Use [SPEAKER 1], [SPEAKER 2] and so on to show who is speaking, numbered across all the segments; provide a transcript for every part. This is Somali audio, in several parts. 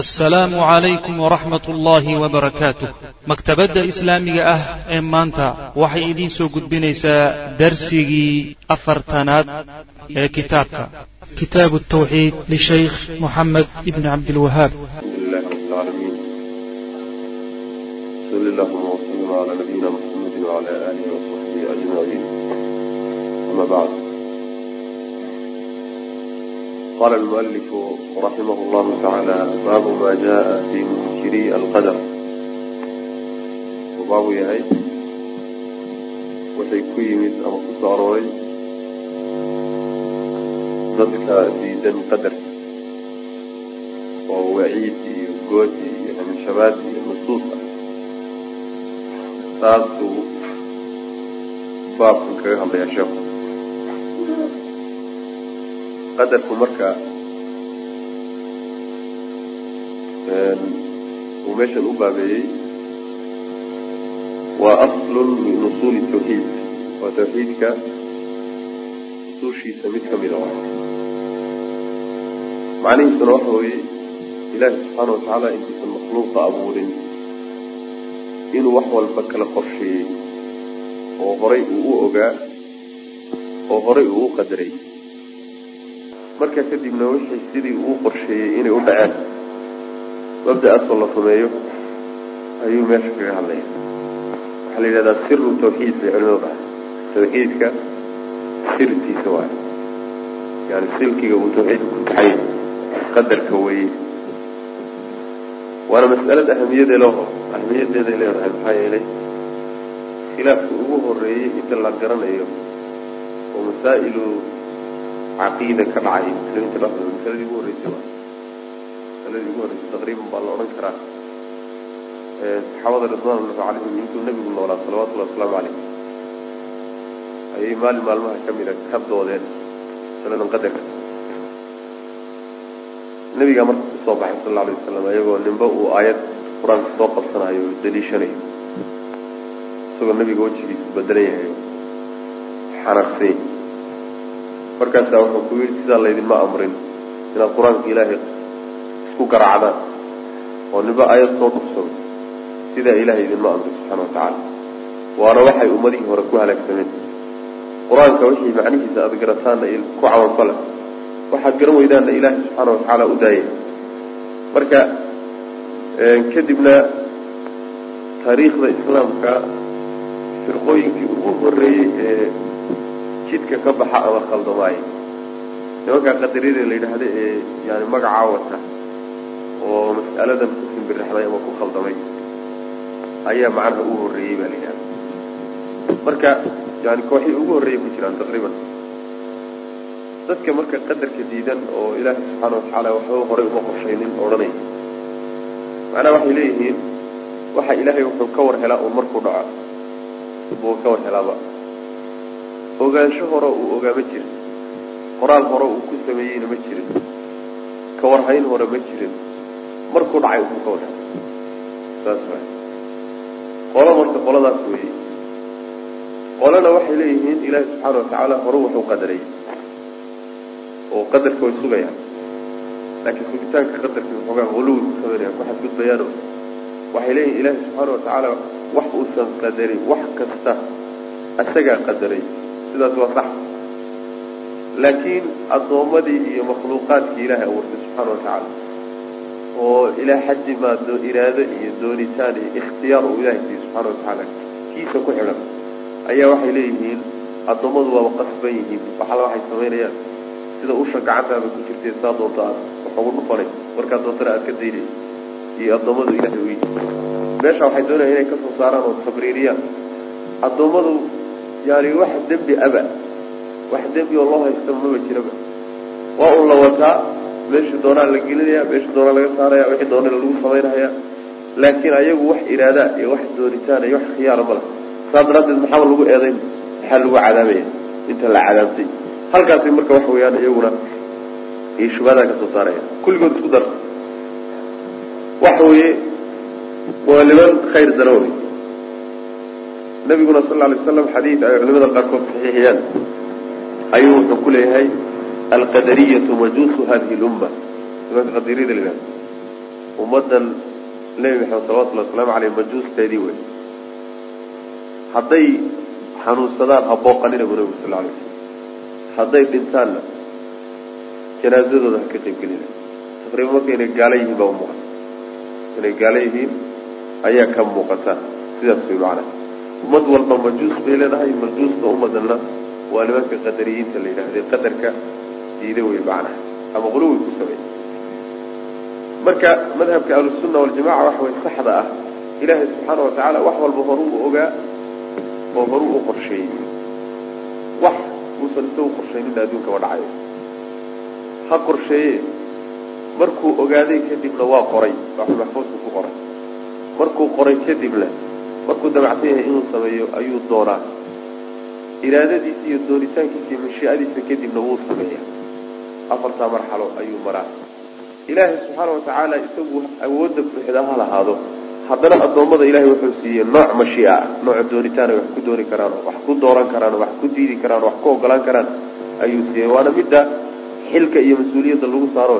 [SPEAKER 1] asalaamu calaykum waraxmat ullaahi wabarakaatuh maktabadda islaamiga ah ee maanta waxay idiin soo gudbinaysaa darsigii afartanaad ee kitaabka. Kitaabu tawxiid lishaykh moxamed ibni cabdilwahaab
[SPEAKER 2] qala almualifu raximah llahu tacaala baabu ma jaa fi munkiri alqadar baabu yahay waxay ku yimid ama ku arooray dadka diidan qadarka oo waciid iyo goodi iyo hanshabaad iyo nusuus ah baabkan kaga hadlayaa sheeku qadarku marka uu meeshan u baabeeyey waa aslun min usuuli tawxiid. Waa tawxiidka usuushiisa mid kamida wa macnihiisuna waxa weeye ilaahi subxaana watacaala intuusan makhluuqa abuurin inuu wax walba kala qorsheeyey oo horay uu u ogaa oo horay uu u qadaray marka kadibna wixii sidii uu qorsheeyey inay u dhaceen mabda-aasoo la rumeeyo ayuu meesha kaga hadlaya waxaa la yidhahdaa siru tawxiid bay culimadu dhahay. Tawxiidka sirtiisa waay yani silkiga uu tawxiidka ku taxay qadarka weye waana mas'alad ahamiyade leho ahamiyadeeday leedahay maxaa yeelay khilaafka ugu horeeyey inta la garanayo oo masaa'ilu caqiida ka dhacay muslimiinta dhexdooda masaladii ugu horreysay wa masaladii ugu horreysay taqriiban baa la odhan karaa saxaabada ridwan ullahi calayhim intuu nebigu noolaa salawatullahi wasalaamu calayh ayay maalin maalmaha kamida ka doodeen masaladan qadarka nebigaa marka ku soo baxay sal alla alay wasalam iyagoo ninba uu aayad qur'aanka soo qabsanayo o daliishanayo isagoo nebiga wejigiisu bedelan yahay xanaaqsany markaasaa wuxuu ku yidhi sidaa laydinma amrin inaad qur'aanka ilaahay isku garaacdaan oo ninba ayad soo dhugsado sidaa ilaahay idinma amrin subxaana watacaala waana waxay ummadihii hore ku halaagsameen qur'aanka wixii macnihiisa aada garataanna ku camalfala waxaad garan weydaanna ilaahay subxaana watacaala u daayay marka kadibna taariikhda islaamka firqooyinkii ugu horeeyey ee jidka ka baxa ama khaldamaayo nimankaa qadariyada la yidhaahda ee yani magacaa wata oo mas'aladan ku simbirixday ama ku khaldamay ayaa macnaha ugu horreeyey baa la yidhahda marka yani kooxii ugu horreeyay ku jiraan taqriiban dadka marka qadarka diidan oo ilaahay subxaana watacaala waxba horay uma qorshaynin odhanaya macnaha waxay leeyihiin waxa ilaahay wuxuu ka war helaa uun markuu dhaco buu ka war helaaba ogaansho hore uu ogaa ma jirin. Qoraal hore uu ku sameeyeyna ma jirin. Ka warhayn hore ma jirin. Markuu dhacay uu ka warhay saas wa qolo marka qoladaas weeye. Qolana waxay leeyihiin ilaahi subxaana watacaala hore wuxuu qadaray. Oo qadarka way sugayaan laakiin sugitaanka qadarka waxoogaa huluwi ku sameynayaan ku xadgudbayaano. Waxay leeyihiin ilaahi subxaana watacaala wax uusan qadarin wax kasta isagaa qadaray sidaas waa sax. Laakiin addoommadii iyo makhluuqaadkii ilaahay abuurtay subxaana watacaala oo ilaa xaddi maa iraado iyo doonitaan iyo ikhtiyaar uu ilahay siiye subxaana watacaala kiisa ku xidhan ayaa waxay leeyihiin addoommadu waaba qasban yihiin waxala waxay samaynayaan sida usha gacantaada ku jirtay saa doonta aad wax ugu dhufanay markaa doontana aad ka daynay iyo addoommadu ilahay uyi meesha waxay doonayaan inay ka soo saaraan oo tabriiriyaan. Addoommadu yani wax dembi aba. Wax dembi oo loo haysta maba jiraba. Waa un la wataa meeshii doonaa la gelinaya meeshii doonaa laga saaraya wixii doona lagu samaynaya laakiin ayagu wax iraadaa iyo wax doonitaan iyo wax khiyaara ma laha saas maxaaba lagu eedayn? Maxaa lagu cadaabaya? Inta la cadaabtay. Halkaasi marka waxa weeyaan iyaguna iyo shubhadaa ka soo saaraya. Kulligood isku dar. Waxa weeye waa niman khayr darowe nabiguna sal alay slam xadiid ay culimada qaarkood saxiixiyaan. Ayuu wuxuu ku leeyahay alqadariyatu majuusu hadihi lumma. Nimanka qadariyada la ummaddan nebi maxamed salawatullahi wasalaamu caleyh majuusteedii wey hadday xanuunsadaan ha booqanina bu nabigu sal alay slam hadday dhintaanna janaazadooda ha ka qayb gelina taqriiban marka inay gaalo yihiin baa umuuqata inay gaalo yihiin ayaa ka muuqata. Sidaas way macnaha ummad walba majuus bay leedahay majuusta ummadana waa nimanka qadariyiinta la yidhahde qadarka diida wey macnaha ama quluwi ku sameey marka madhabka ahlusunna waljamaca waxa way saxda ah ilaahay subxaana watacaala wax walba horuu ogaa oo horuu u qorsheeyey wax uusan isagu qorshaynin adduunkaba dhacayo ha qorsheeye markuu ogaaday kadibna waa qoray waxuu maxfuudka ku qoray. Markuu qoray kadibna markuu dabacsan yahay inuu sameeyo ayuu doonaa iraadadiisa iyo doonitaankiisa iyo kadibna wuu sameeya afartaa marxalo ayuu maraa. Ilaahay subxaana watacaala isagu awoodda buuxda ha lahaado. Haddana addoommada ilahay wuxuu siiyey nooc mashiica ah nooc doonitaan ay wax ku dooni karaan wax ku dooran karaan wax ku diidi karaan oo wax ku ogolaan karaan ayuu siiyey. Waana midda xilka iyo mas'uuliyadda lagu saaro.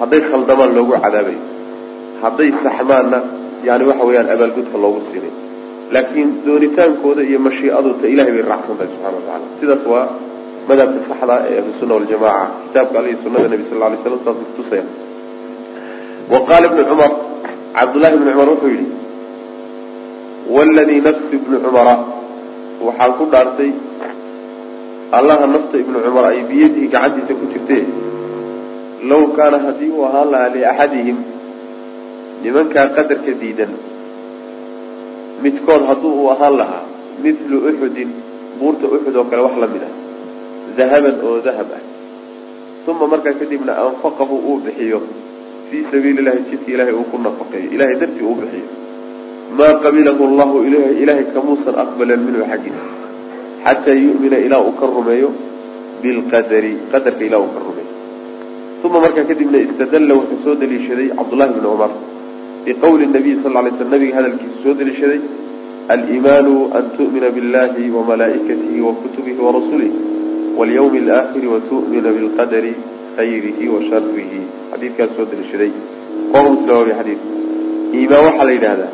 [SPEAKER 2] Hadday khaldamaan loogu cadaabayo. Hadday saxmaanna yani waxa weeyaan abaalgudka loogu siinay laakiin doonitaankooda iyo mashiicadota ilahay bay raacsan tahay subxana wa tacala sidaas waa madhabka saxda ee ahlusunna waljamaca kitaabka alle iyo sunada nebi sal alay slam saas kutusaya wa qaala ibnu cumar cabdullahi ibnu cumar wuxuu yidhi waladii nafsi ibni cumara waxaan ku dhaartay allaha nafta ibnu cumar ay biyadihi gacantiisa ku jirtee law kaana haddii uu ahaan lahaa liaxadihim nimankaa qadarka diidan midkood hadduu uu ahaan lahaa mithlu uxudin buurta uxud oo kale wax la ah dahaban oo dahab ah. Uma markaa kadibna anfaqahu uu bixiyo. Fii sabiili llahi jidka ilahay uu ku nafaqeeyo ilahay dartii uu bixiyo. Maa qabilahu allahu ilahay kamuusan aqbalan minhu xaggiisa xataa yu'mina ilaa uu ka rumeeyo bilqadari qadarka ilaa uu ka rumeeyo. Uma markaa kadibna istadalla wuxuu soo daliishaday cabdullahi bni cumar biqowli nabiy sal lay sl nabiga hadalkiisu soo daliishaday aliimaanu an tu'mina billahi wamalaa'ikatihi wakutubihi warasulihi walyawmi alaakhiri watu'mina bilqadari khayrihi wa sharihi xadiidkaas soo daliishaday qoom muslim waa xadiid iimaan waxaa la yidhahdaa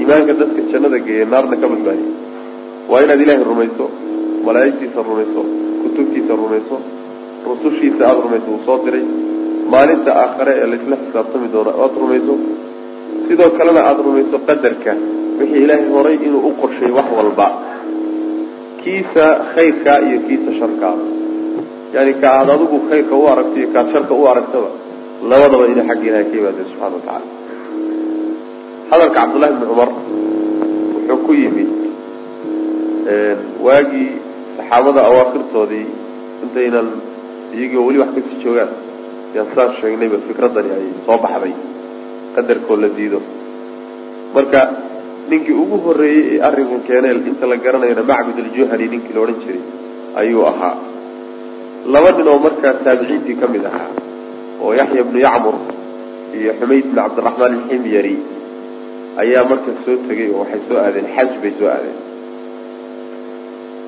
[SPEAKER 2] iimaanka dadka jannada geeya naarna ka badbaadiya waa inaad ilaahay rumayso malaa'igtiisa rumayso kutubtiisa rumayso rusushiisa aada rumayso uu soo diray maalinta aakhare ee laysla xisaabtami doono aada rumayso sidoo kalena aada rumayso qadarka wixii ilaahay horay inuu u qorsheeyey wax walba. Kiisa khayrkaa iyo kiisa sharkaaba yani ka aada adigu khayrka u aragto iyo kaad sharka u aragtaba labadaba inay xagga ilahay ka yimaadeen subxana wa tacaala hadalka cabdullahi bni cumar wuxuu ku yimid waagii saxaabada awaakirtoodii intaynan iyagoo weli wax ka sii joogaan. Yaan saan sheegnayba fikradani ay soo baxday qadarkoo la diido. Marka ninkii ugu horreeyey ee arrinkan keeneel inta la garanayana macbud aljuhani ninkii la odhan jiray ayuu ahaa. Laba nin oo markaa taabiciintii ka mid ahaa oo yaxya bnu yacmur iyo xumayd bn cabdiraxmaan alximyari ayaa markaa soo tegay oo waxay soo aadeen xaj bay soo aadeen.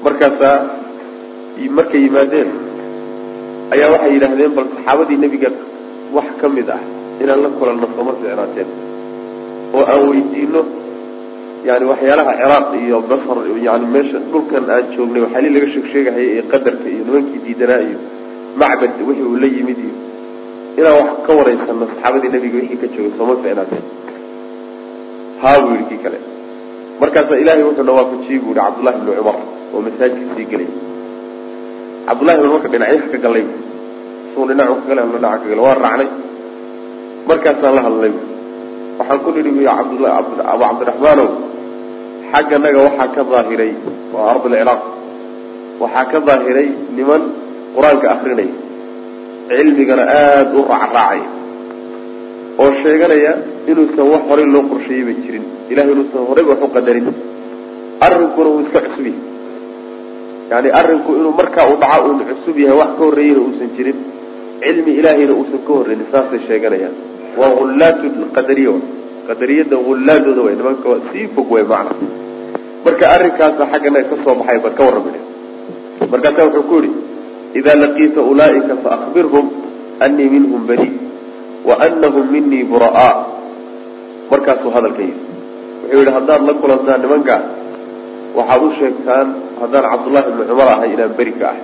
[SPEAKER 2] Markaasaa markay yimaadeen ayaa waxay yidhaahdeen bal saxaabadii nebiga wax ka mid ah inaan la kulanno sooma ficnaateen oo aan weydiino yani waxyaalaha ciraaq iyo basr yani meesha dhulkan aan joognay waxaali laga sheeg sheegahaya ee qadarka iyo nimankii diidanaa iyo macbad wixii uu la yimid iyo inaan wax ka waraysano saxaabadii nebiga wixii ka joogay sooma ficnaateen haa buu yidhi kii kale. Markaasaa ilaahay wuxuu nawaafajiyey buu yihi cabdullahi bni cumar oo masaajidka sii gelay. Cabdullahi bn marka dhinacyaha ka galay isagoo dhinacu ka galay ama dhinaca ka galay waan raacnay markaasaan la hadlay waxaan ku nidhi buy cabdullah abu cabdiraxmaanow xagganaga waxaa ka daahiray waa ardulciraaq waxaa ka daahiray niman qur'aanka akrinaya cilmigana aada u raacraacaya oo sheeganaya inuusan wax horay loo qorsheeyeyba jirin. Ilahay inuusan horayba wax u qadarin. Arrinkuna uu iska cusub yahay. Yani arrinku inuu markaa uu dhaca uun cusub yahay wax ka horreeyeyna uusan jirin. Cilmi ilaahayna uusan ka horreynin saasay sheeganayaan waa hullaatu qadariya qadariyada hullaadooda way nimanka sii fog way macna. Marka arrinkaasa xaggana ka soo baxay bal ka warramine markaasa wuxuu ku yihi idaa laqiita ulaa'ika faakbirhum anii minhum bani wa anahum minii bura'a. Markaasuu hadalka yidhi. Wuxuu yidhi haddaad la kulantaan nimankaa waxaad u sheegtaan haddaan cabdullahi ibni cumar ahay inaan beri ka ahay.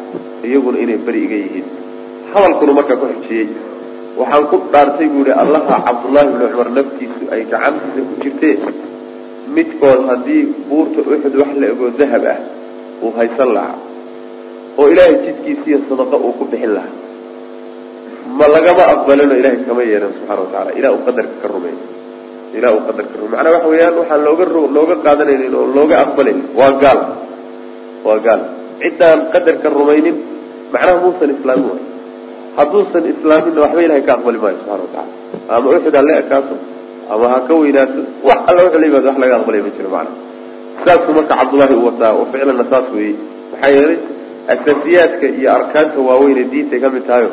[SPEAKER 2] Iyaguna inay beri iga yihiin. Hadalkunu markaa ku xijiyey waxaan ku dhaartay buu yihi allaha cabdullaahi ibni cumar naftiisu ay gacantiisa ku jirtee. Midkood haddii buurta uxud wax la egoo dahab ah uu haysan lahaa. Oo ilaahay jidkiisiiyo sadaqa uu ku bixin lahaa. Ma lagama aqbalino ilahay kama yeelan subxana wa tacala ilaa uu qadarka ka rumeeyo. Ilaa uu qadarka ka rumey macnaa waxa weeyaan waxaan looga looga qaadanaynin oo looga aqbalaynin waa gaal. Waa gaal. Ciddaan qadarka rumaynin macnaha muusan islaamin waay hadduusan islaaminna waxba ilahay ka aqbali maayo subxana wa tacala ama uxud ha la ekaato ama ha ka weynaato wax alla wuxuu la yimaado wax laga aqbalay ma jiro macna. Saasuu marka cabdullaahi wataa oo ficlanna saas weeyey maxaa yeelay asaasiyaadka iyo arkaanta waaweyn ee diintay ka mid tahayo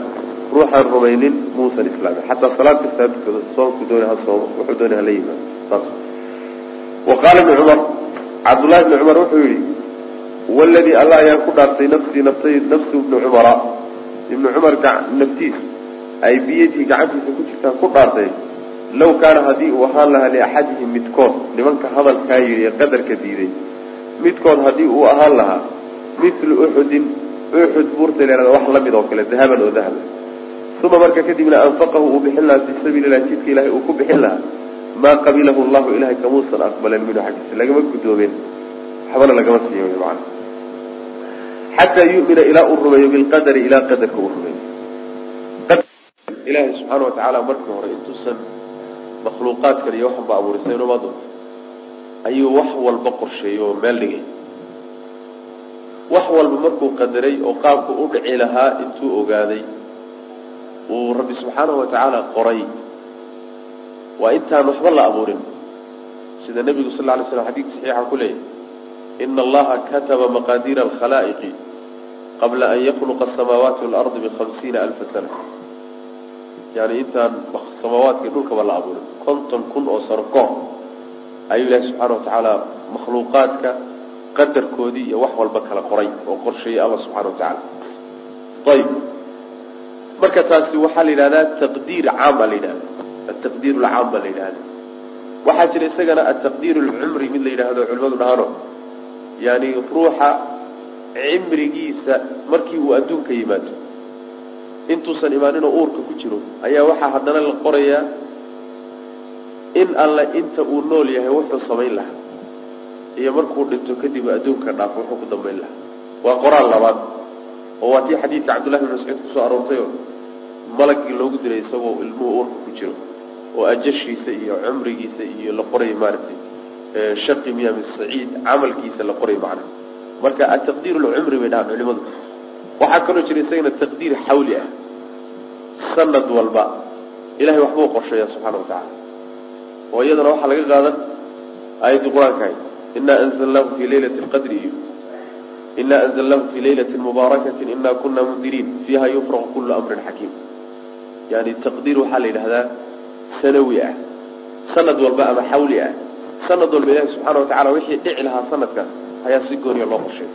[SPEAKER 2] ruuxaan rumaynin muusan islaamin. Xataa salaad kastaa dukado soonku dooni ha soomo wuxuu dooni hala yimaado saas. Wa qaala ibnu cumar cabdullahi ibni cumar wuxuu yihi waladii alla ayaan ku dhaartay nafsii naftay nafsu ibni cumara ibni cumar naftiis ay biyadii gacantiisa ku jirtaan ku dhaartay law kaana haddii uu ahaan lahaa liaxadihim midkood nimanka hadalkaa yidhi ee qadarka diiday midkood haddii uu ahaan lahaa mithlu uxudin uxud buurta leerada wax la mid oo kale dahaban oo dahaba uma marka kadibna anfaqahu uu bixin lahaa fii sabiili lah jidka ilahay uu ku bixin lahaa maa qabilahu llahu ilahay kamuusan aqbalan minhu xaggiisa lagama guddoomen waxbana lagama siiyo man xataa yumina ilaa uu rumeeyo bilqadari ilaa qadarka uu rumeeyo ilaahay subxaana wa tacaala markii hore intuusan makhluuqaadkan iyo waxan ba abuurisay inuma doonto ayuu wax walba qorsheeyey oo meel dhigay wax walba markuu qadaray oo qaabku u dhici lahaa intuu ogaaday uu rabbi subxaanahu wa tacaala qoray waa intaan waxba la abuurin sida nebigu sal lla alay slam xadiidka saxiixa ku leeyahy ina allaha kataba maqaadiira alkhalaa'iqi qabla an yakhluqa asamaawaati waalardi bikhamsiina alfa sana. Yani intaan samaawaadka dhulkaba la abuurin. Konton kun oo sano kahor ayuu ilaahi subxaana wa tacaala makhluuqaadka qadarkoodii iyo wax walba kala qoray oo qorsheeyey alla subxana wa tacaala. Ayib marka taasi waxaa la yidhahdaa taqdiir caam baa la yidhahda ataqdiir alcaam baa la yidhahda waxaa jira isagana ataqdiir alcumri mid la yidhaahdo culimadu dhahano yani ruuxa cimrigiisa markii uu adduunka yimaado intuusan imaaninoo uurka ku jiro ayaa waxaa haddana la qorayaa in alle inta uu nool yahay wuxuu samayn lahaa. Iyo markuu dhinto kadib adduunka dhaafo wuxuu ku dambayn lahaa. Waa qoraal labaad oo waa tii xadiidka cabdullahi bin mascuud ku soo aroortayo malagii loogu diray isagoo ilmuhu uurka ku jiro oo ajashiisa iyo cumrigiisa iyo la qoray maaragtay shaqi miya saciid camalkiisa la qoray macna marka ataqdiir lcumri bay dhahaan culimadu. Waxaa kaloo jira isagana taqdiir xawli ah. Sanad walba ilahay waxbuu qorsheeya subxana wa tacaala oo iyadana waxaa laga qaadan aayaddii qur'aanka ahayd inaa anzalnaahu fii leylati lqadri iyo inaa anzalnaahu fii leylati mubaarakatin inaa kuna mundiriin fiiha yufraqu kullu amrin xakiim yani taqdiir waxaa la yidhahdaa sanawi ah. Sanad walba ama xawli ah. Sanad walba ilahi subxaana wa tacala wixii dhici lahaa sanadkaas ayaa si gooniya loo qorsheeyay.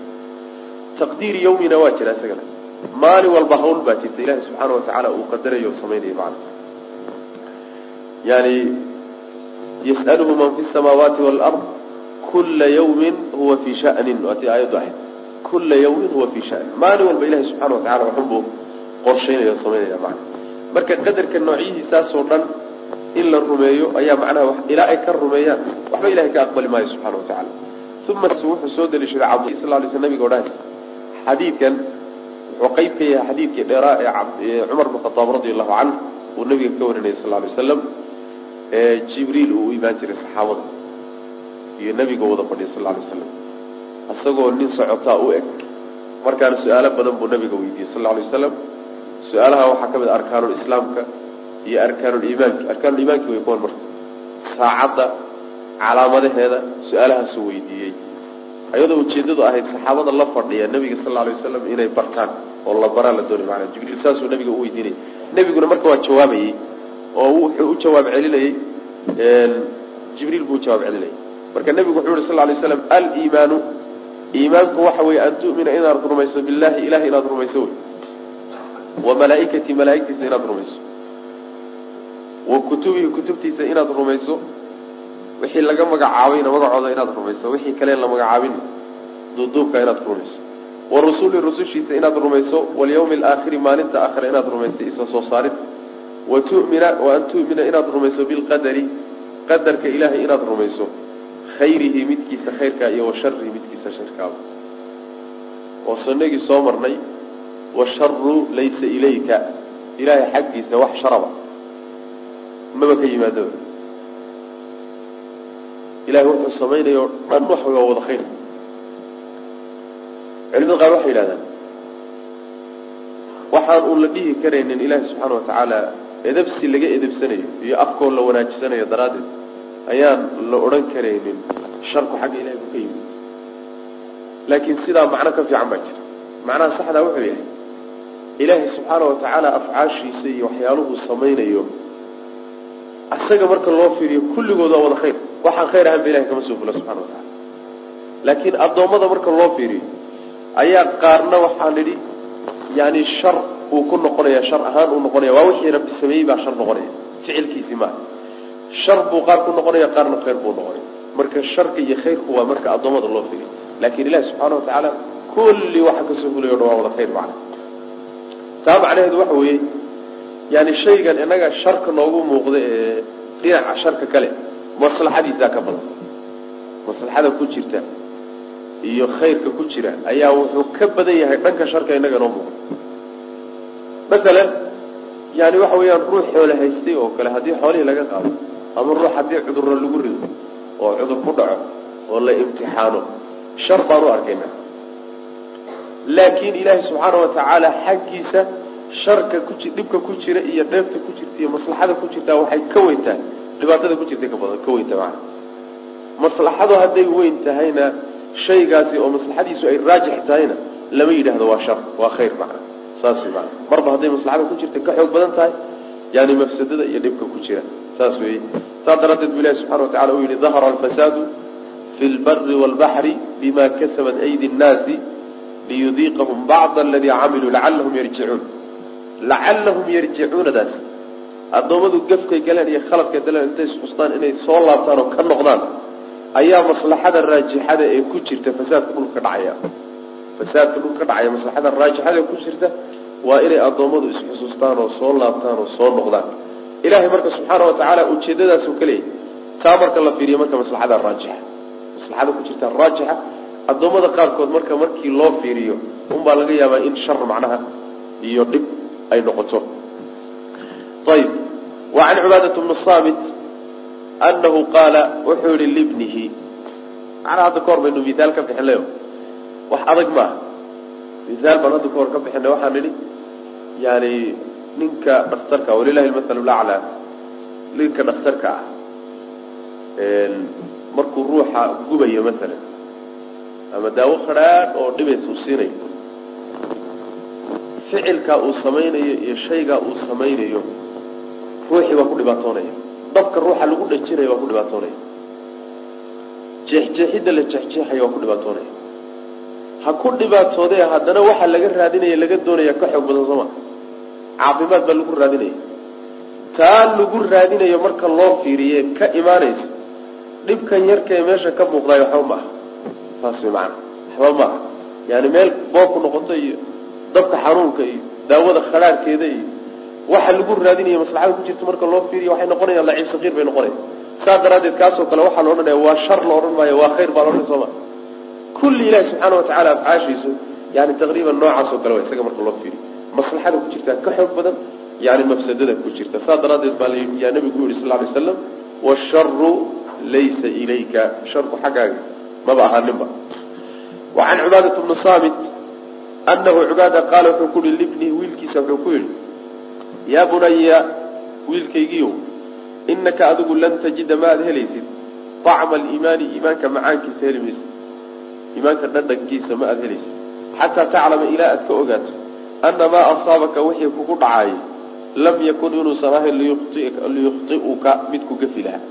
[SPEAKER 2] Taqdiir yawmina waa jira isagana. Maalin walba hawl baa jirta. Ilahi subxaana wa tacaala uu qadarayo o samaynayo macana yani yas'aluhu man fi samaawaati waalard kula yawmin huwa fii shanin. Waatii aayaddu ahayd. Kula yawmin huwa fii shanin. Maalin walba ilahi subxana wa tacala waxunbuu qorshaynaya o samaynaya macana marka qadarka noocyihiisaasoo dhan in la rumeeyo ayaa macnaha ilaa ay ka rumeeyaan waxba ilahay ka aqbali maayo subxana wa uma wuxuu soo daliishaday cabd sal lay sl nabiga odhan xadiidkan wuxuu qeyb ka yahay xadiidkii dheeraa ee cumar bn khataab radi allahu canhu uu nabiga ka warinayay sal lay wasalam ee jibriil uu u imaan jiray saxaabada iyo nabiga wada fadhiya sal lay wasalam isagoo nin socotaa u eg markaana su'aalo badan buu nabiga weydiiyey sal lay wasalam su'aalaha waxaa ka mid a arkaanulislaamka iyo arkaanuliimaanki arkaanuliimaanki way kuwan marka saacadda calaamadaheeda su'aalahaasuu weydiiyey. Ayadoo ujeedadu ahayd saxaabada la fadhiya nabiga sal alay wasalam inay bartaan oo la baraa la doonay maanaa jibriil saasuu nabiga u weydiinayay. Nebiguna marka waa jawaabayey oo wuxuu u jawaab celinayey jibriil buu u jawaab celinayay. Marka nebigu wuxuu yihi sal lay slam aliimaanu iimaanku waxa weeye an tu'mina inaad rumayso billahi ilahay inaad rumayso wey wa malaaikatii malaaigtiisa inaad rumayso. Wa kutubihi kutubtiisa inaad rumayso wixii laga magacaabayna magacooda inaad rumayso wixii kaleen la magacaabin duuduubka inaad rumayso. Wa rusuli rusushiisa inaad rumayso walyawmi alaakhiri maalinta aakhira inaad rumayso isa soo saarid. Wa wa an tu'mina inaad rumayso bilqadari qadarka ilaahay inaad rumayso. Khayrihi midkiisa khayrkaa iyo wa sharihi midkiisa sharkaaba oo sanagii soo marnay washaru laysa ilayka. Ilaahay xaggiisa wax sharaba. Maba ka yimaado ilahay wuxuu samaynayo o dhan wax waa wada khayr. Culimada qaar waxay yidhahdaan waxaan uun la dhihi karaynin ilaahi subxaana watacaala edabsi laga edabsanayo iyo afkoo la wanaajisanayo daraaddeed ayaan la odhan karaynin sharku xagga ilahay ku ka yimid. Laakiin sidaa macno ka fiican baa jira. Macnaha saxdaa wuxuu yahay ilaahay subxaana watacaala afcaashiisa iyo waxyaaluhu samaynayo isaga marka loo fiiriyo kulligood waa wada khayr waxaan khayr ahaan ba ilahay kama soo fula subxana wa tacala laakiin addoommada marka loo fiiriyo ayaa qaarna waxaa nidhi yani shar uu ku noqonaya shar ahaan uu noqonaya waa wixii rabbi sameeyey baa shar noqonaya ficilkiisii maaha shar buu qaar ku noqonaya qaarna khayr buu noqonaya. Marka sharka iyo khayrku waa marka addoommada loo fiiriyo. Laakiin ilahi subxaana watacaala kulli waxa ka soo fulay o dhan waa wada khayr macna. Taa macnaheedu waxa weeye yani shaygan inaga sharka noogu muuqda ee dhinaca sharka kale maslaxadiisaa ka badan. Maslaxada ku jirta iyo khayrka ku jira ayaa wuxuu ka badan yahay dhanka sharka inaga noo muuqda masalan yani waxa weeyaan ruux xoole haystay oo kale haddii xoolihii laga qaado ama ruux haddii cudurro lagu rido oo cudur ku dhaco oo la imtixaano shar baan u arkayna laakiin ilaahi subxaana watacaala xaggiisa sharka ku dhibka ku jira iyo dheefta ku jirta iyo maslaxada ku jirtaa waxay ka weyn tahay dhibaatada ku jirtay ka badan ka weyn tahay. Macana maslaxadu hadday weyn tahayna shaygaasi oo maslaxadiisu ay raajix tahayna lama yidhaahdo waa shar waa khayr macana saas mana marba hadday maslaxada ku jirta ka xoog badan tahay yani mafsadada iyo dhibka ku jira. Saas weeye. Saas daraaddeed bu ilahi subxana watacala uu yihi dahara alfasaadu fi lbari waalbaxri bima kasabat aydi nnaasi liyudiiqahum bacda aladii camiluu lacalahum yarjicuun lacalahum yarjicuunadaas addoommadu gafkay galeen iyo khaladkay galeen intay isxustaan inay soo laabtaan oo ka noqdaan ayaa maslaxada raajixada ee ku jirta fasaadka dhulka ka dhacaya. Fasaadka dhulka ka dhacaya maslaxada raajixada ee ku jirta waa inay addoommadu isxusuustaan oo soo laabtaan oo soo noqdaan. Ilahay marka subxaana watacaala ujeedadaasuu ka leeyahy taa marka la fiiriyo marka maslaxada raajixa. Maslaxada ku jirta raajixa addoommada qaarkood marka markii loo fiiriyo unbaa laga yaabaa in shar macnaha iyo dhib ay noqoto ayb wa can cibaadat bni saamit anahu qaala wuxuu yihi libnihi macnaa hadda ka hor baynu mihaal ka bixinlayo wax adag maaha mihaal baan hadda ka hor ka bixinay waxaan nidhi yani ninka dhakhtarka walilahi lmasalu laclaa ninka dhakhtarka ah markuu ruuxa gubayo masalan ama daawo khadhaadh oo dhibaysa uu siinayo ficilkaa uu samaynayo iyo shaygaa uu samaynayo ruuxii baa ku dhibaatoonaya. Dabka ruuxa lagu dhajinayo waa ku dhibaatoonaya. Jeexjeexidda la jeexjeexayo waa ku dhibaatoonaya. Ha ku dhibaatoodee haddana waxaa laga raadinaya laga doonaya ka xoog badan sooma caafimaad baa lagu raadinaya. Taa lagu raadinayo marka loo fiiriye ka imaanaysa dhibkan yarkae meesha ka muuqdaayo waxba ma aha. Saas way macana waxba ma aha. Yaani meel boobku noqoto iyo dabka xanuunka iyo daawada khadhaarhkeeda iyo waxa lagu raadinaya maslaxada ku jirta marka loo fiiriyo waxay noqonayaan laciib sakiir bay noqonaya saas daraaddeed kaasoo kale waxaa la odhanaya waa shar la odhan maayo waa khayr baa la odhanaya sooma kulli ilahi subxaana watacaala afcaashiisu yani taqriiban noocaas oo kale waa isaga marka loo fiiriyo. Maslaxada ku jirtaa ka xoog badan yani mafsadada ku jirta. Saas daraaddeed baa yaa nabigu u yihi sal lay slam washaru laysa ilayka. Sharku xaggaaga maba ahaaninba wa can cibaadat bni saamit anahu cibaada qaala wuxuu ku yihi libnihi wiilkiisa wuxuu ku yihi yaa bunaya wiilkaygiiow inaka adigu lan tajida ma aada helaysid. طacma aliimaani iimaanka macaankiisa heli maysid iimaanka dhadhankiisa ma aada helaysid. Xataa taclama ilaa aad ka ogaato ana maa asaabaka wixii kugu dhacaayay lam yakun inuusan ahayn liyukhطi'uka mid ku gafi lahaa.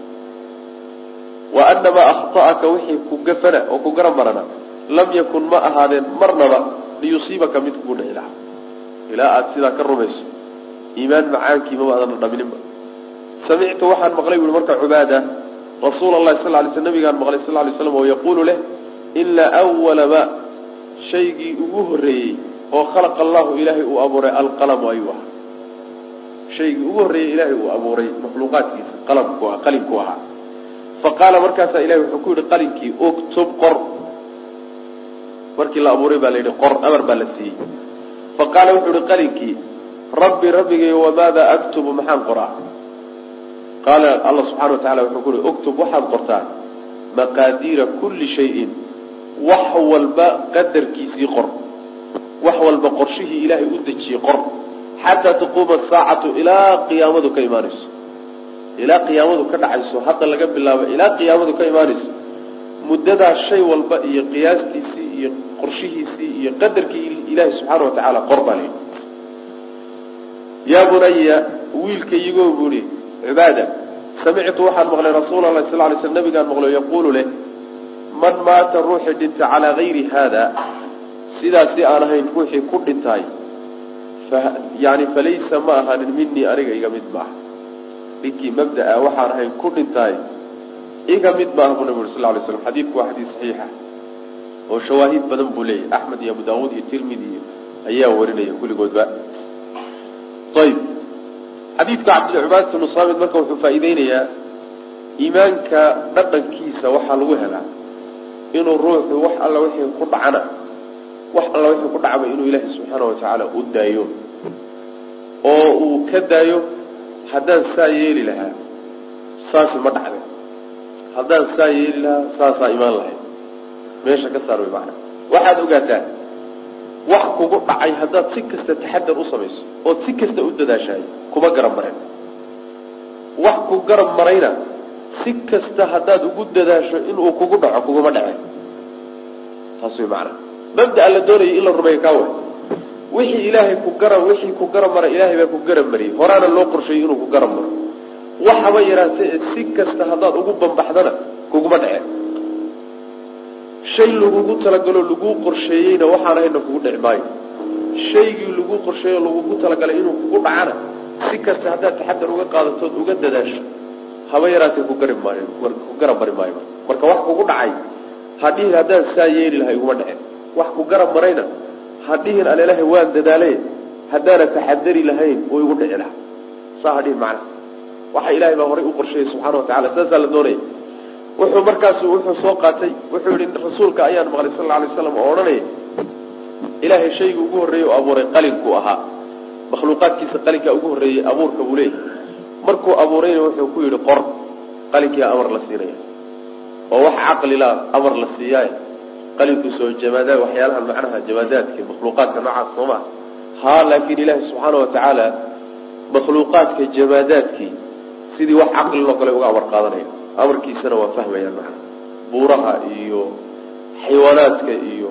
[SPEAKER 2] Wa ana maa akhta'aka wixii ku gafana oo ku garan marana lam yakun ma ahaadeen marnaba liyusiibaka mid kugu dhici lahaa. Ilaa aada sidaa ka rumayso iimaan macaankii maba adana dhamininba samictu waxaan maqlay buui marka cubaada rasuula allahi sal lay sl nabigaan maqlay sal lay slam oo yaquulu leh ina awala ma shaygii ugu horreeyey oo khalaqa allahu ilaahay uu abuuray alqalamu ayuu ahaa. Shaygii ugu horreeyey ilaahay uu abuuray makhluuqaadkiisa qalamku ah qalinku ahaa. Fa markaasaa ilahay wuxuu ku yidhi qalinkii uktub qor. Markii la abuuray baa la yidhi qor amar baa la siiyey. Fa wuxuu yihi qalinkii rabbi rabbigay wamaada aktubu maxaan qoraa? Qaala alla subxana wa tacala wuxuu ku uhi uktub waxaad qortaa maqaadiira kulli shayin wax walba qadarkiisii qor. Wax walba qorshihii ilaahay u dejiyey qor. Xataa taquuma saacatu ilaa qiyaamadu ka imaanayso. Ilaa qiyaamadu ka dhacayso hadda laga bilaabo ilaa qiyaamadu ka imaanayso muddadaa shay walba iyo qiyaastiisii iyo qorshihiisii iyo qadarkii ilaahay subxaana wa tacaala qor baa layidhi yaa bunaya wiilkayigo buuhi cibaada. Samictu waxaan maqlay rasuula allahi sal lay sl nabigaan maqlo yaquulu leh man maata ruuxii dhinta calaa gayri haada sidaasi aan ahayn ruuxii ku dhintaay yani falaysa ma ahaanin minii aniga iga mid maaha ninkii mabdaa waxaan ahayn ku dhintaay iga mid maaha buu nabi uri sal lay slam xadiidku waa xadiis saxiixa oo shawaahid badan buu leeyahy axmed iyo abu daawuud iyo tirmidi ayaa warinaya kulligoodba ayb xadiidka cabdilcibaad bnu saamid marka wuxuu faa'iideynayaa iimaanka dhadhankiisa waxaa lagu helaa inuu ruuxu wax alla wixii ku dhacana wax alla wixii ku dhacba inuu ilaahay subxaana watacaala u daayo. Oo uu ka daayo haddaan saa yeeli lahaa saasi ma dhacde haddaan saa yeeli lahaa saasaa imaan lahayd. Meesha ka saar way macana waxaad ogaataa wax kugu dhacay haddaad si kasta taxadar u samayso ood si kasta u dadaashahay kuma garab mareen wax ku garab marayna si kasta haddaad ugu dadaasho inuu kugu dhaco kuguma dhaceen taas way macana mabdaa la doonaya in la rumeeyo kaa way wixii ilaahay ku garab wixii ku garab mara ilaahay baa ku garab mariyey. Horaana loo qorsheeyey inuu ku garab maro. Waxaba yaraatee si kasta haddaad ugu bambaxdana kuguma dhaceen shay lagugu talagalo laguu qorsheeyeyna waxaan ahayna kugu dhici maayo. Shaygii lagu qorsheeyo lagugu talagalay inuu kugu dhacana si kasta haddaad taxadar uga qaadatood uga dadaasho haba yaraatee ku garab maayo ku garab mari maayo. Marka wax kugu dhacay hadhihin haddaan saa yeeli lahay iguma dhacen wax ku garab marayna hadhihin alelahay waan dadaalay haddaana taxadari lahayn oo igu dhici laha saa hadhihin macna. Waxa ilaahay baa horay u qorsheeyey subxana wa tacala saasaa la doonaya wuxuu markaasu wuxuu soo qaatay wuxuu yihi rasuulka ayaan maqlay sal alay slam oo odhanaya ilaahay shayga ugu horreeyey oo abuuray qalinku ahaa. Makhluuqaadkiisa qalinkaa ugu horreeyey abuurka buu leeyahy markuu abuurayna wuxuu ku yidhi qor qalinkiia amar la siinaya oo wax caqlila amar la siiyaaye qalinku soo jamaadaad waxyaalaha macnaha jamaadaadka makhluuqaadka noocaas soo maa haa laakiin ilaahi subxaana wa tacaala makhluuqaadka jamaadaadkii sidii wax caqliloo kale uga amar qaadanaya amarkiisana waa fahmayaan macna buuraha iyo xayawaanaadka iyo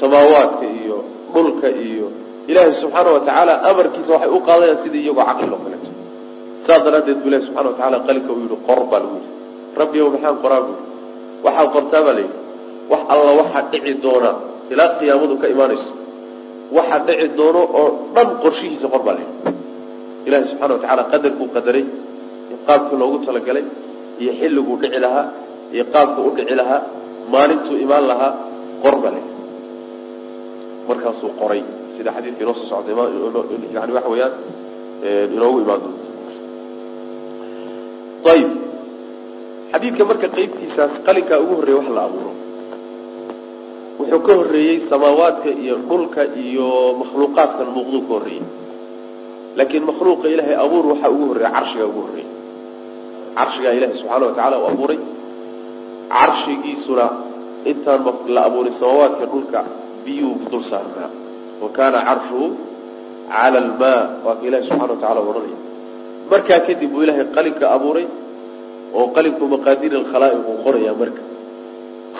[SPEAKER 2] samaawaadka iyo dhulka iyo ilaahay subxaana wa tacaala amarkiisa waxay u qaadanayaan sidii iyagoo caqliloo kaleeto saas daraaddeed bu ilahi subxana wa tacala qalinka uu yihi qor baa lagu yidhi. Rabbi ow maxaan qoraa? buui waxaad qortaa baa layidhi wax alla waxaa dhici doona ilaa qiyaamadu ka imaanayso. Waxa dhici doono oo dhan qorshihiisa qor baa layidhi ilahi subxana wa tacala qadarkuu qadaray qaabkii loogu talagalay iyo xilliguu dhici lahaa iyo qaabku u dhici lahaa maalintuu imaan lahaa qor baa layidhi markaasuu qoray sida xadiidka inoo soo socda yani waxa weeyaan inoogu imaan doonto. Ayib xadiidka marka qeybtiisaas qalinkaa ugu horreeya wax la abuuro. Wuxuu ka horreeyey samaawaadka iyo dhulka iyo makhluuqaadkan muuqduu ka horreeyey. Laakiin makhluuqa ilaahay abuur waxaa ugu horreeya carshigaa ugu horreeyey carshigaa ilaahay subxaana wa tacala u abuuray. Carshigiisuna intaan la abuurin samaawaadka dhulka biyuu dul saarnaa. Wa kaana carshuhu cala almaa waa ka ilahi subxana wa tacala odhanaya markaa kadib buu ilaahay qalinka abuuray oo qalinku maqaadir alkhalaa'iq uu qorayaa marka.